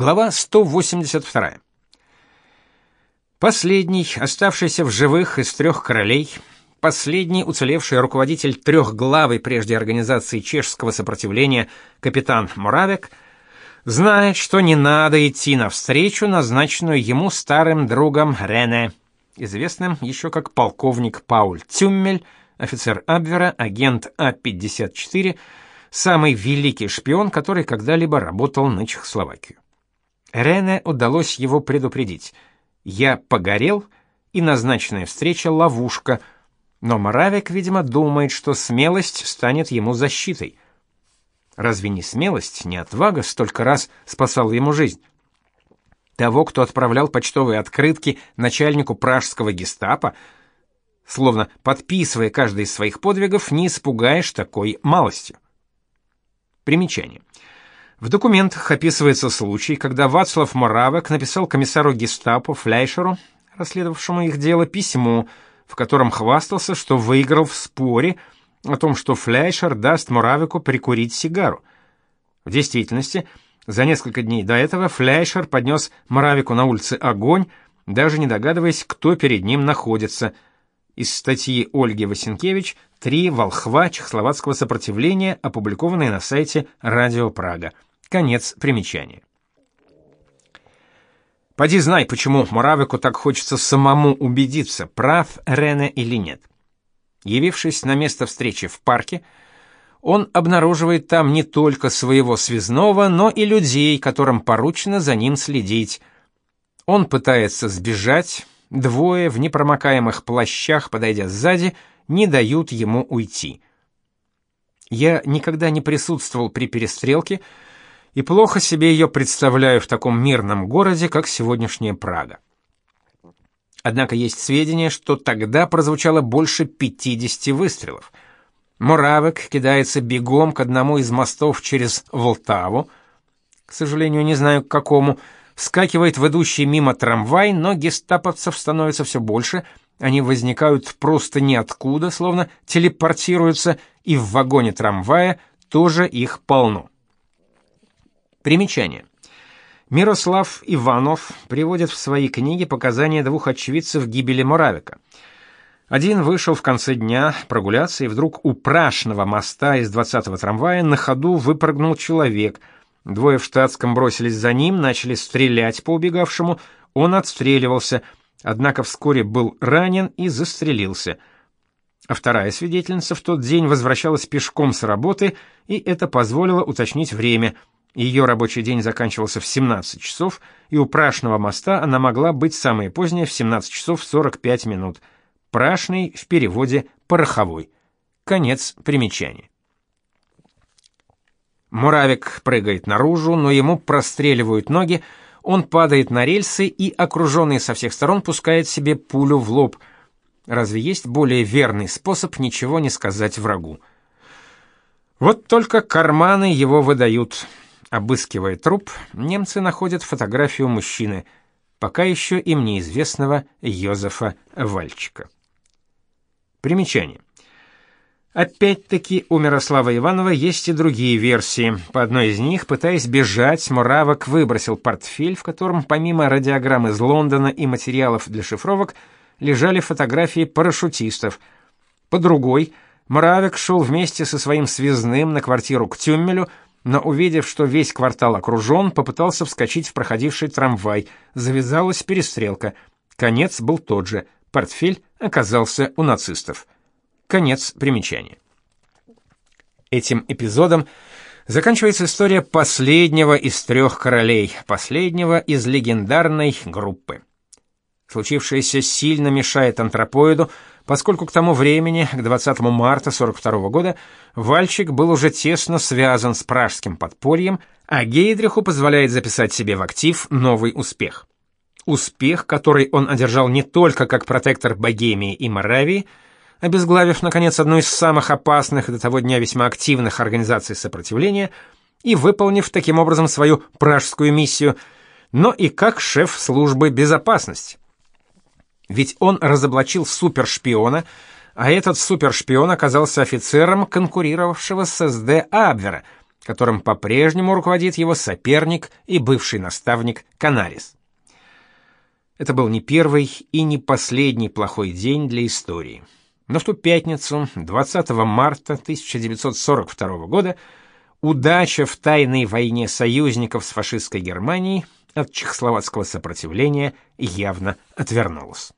Глава 182. Последний, оставшийся в живых из трех королей, последний уцелевший руководитель трехглавой прежде организации чешского сопротивления капитан Муравек, знает, что не надо идти навстречу назначенную ему старым другом Рене, известным еще как полковник Пауль Тюммель, офицер Абвера, агент А-54, самый великий шпион, который когда-либо работал на Чехословакию. Рене удалось его предупредить. Я погорел, и назначенная встреча ловушка. Но Моравик, видимо, думает, что смелость станет ему защитой. Разве не смелость, не отвага столько раз спасала ему жизнь? Того, кто отправлял почтовые открытки начальнику пражского гестапо, словно подписывая каждый из своих подвигов, не испугаешь такой малостью. Примечание. В документах описывается случай, когда Вацлав Моравек написал комиссару гестапо Фляйшеру, расследовавшему их дело, письмо, в котором хвастался, что выиграл в споре о том, что Фляйшер даст Моравику прикурить сигару. В действительности, за несколько дней до этого Фляйшер поднес Моравику на улице огонь, даже не догадываясь, кто перед ним находится. Из статьи Ольги Васенкевич «Три волхва чехословацкого сопротивления», опубликованной на сайте «Радио Прага». Конец примечания. Поди знай, почему Муравику так хочется самому убедиться, прав Рене или нет. Явившись на место встречи в парке, он обнаруживает там не только своего связного, но и людей, которым поручено за ним следить. Он пытается сбежать, двое в непромокаемых плащах, подойдя сзади, не дают ему уйти. Я никогда не присутствовал при перестрелке, и плохо себе ее представляю в таком мирном городе, как сегодняшняя Прага. Однако есть сведения, что тогда прозвучало больше 50 выстрелов. Муравек кидается бегом к одному из мостов через Волтаву, к сожалению, не знаю к какому, вскакивает в идущий мимо трамвай, но гестаповцев становится все больше, они возникают просто ниоткуда, словно телепортируются, и в вагоне трамвая тоже их полно. Примечание. Мирослав Иванов приводит в своей книге показания двух очевидцев гибели Моравика. Один вышел в конце дня прогуляться, и вдруг у Прашного моста из 20-го трамвая на ходу выпрыгнул человек. Двое в штатском бросились за ним, начали стрелять по убегавшему, он отстреливался, однако вскоре был ранен и застрелился. А вторая свидетельница в тот день возвращалась пешком с работы, и это позволило уточнить время – ее рабочий день заканчивался в 17 часов, и у Прашного моста она могла быть самое позднее в 17 часов 45 минут. Прашный в переводе пороховой. Конец примечания. Муравик прыгает наружу, но ему простреливают ноги, он падает на рельсы и, окруженный со всех сторон, пускает себе пулю в лоб. Разве есть более верный способ ничего не сказать врагу? Вот только карманы его выдают. Обыскивая труп, немцы находят фотографию мужчины, пока еще им неизвестного Йозефа Вальчика. Примечание. Опять-таки у Мирослава Иванова есть и другие версии. По одной из них, пытаясь бежать, Муравок выбросил портфель, в котором помимо радиограмм из Лондона и материалов для шифровок лежали фотографии парашютистов. По другой, Муравик шел вместе со своим связным на квартиру к Тюммелю, но увидев, что весь квартал окружен, попытался вскочить в проходивший трамвай. Завязалась перестрелка. Конец был тот же. Портфель оказался у нацистов. Конец примечания. Этим эпизодом заканчивается история последнего из трех королей, последнего из легендарной группы. Случившееся сильно мешает антропоиду, поскольку к тому времени, к 20 марта 42 года, Вальчик был уже тесно связан с пражским подпольем, а Гейдриху позволяет записать себе в актив новый успех. Успех, который он одержал не только как протектор Богемии и Моравии, обезглавив, наконец, одну из самых опасных до того дня весьма активных организаций сопротивления и выполнив таким образом свою пражскую миссию, но и как шеф службы безопасности. Ведь он разоблачил супершпиона, а этот супершпион оказался офицером конкурировавшего с СД Абвера, которым по-прежнему руководит его соперник и бывший наставник Канарис. Это был не первый и не последний плохой день для истории. Но в ту пятницу, 20 марта 1942 года, удача в тайной войне союзников с фашистской Германией от чехословацкого сопротивления явно отвернулась.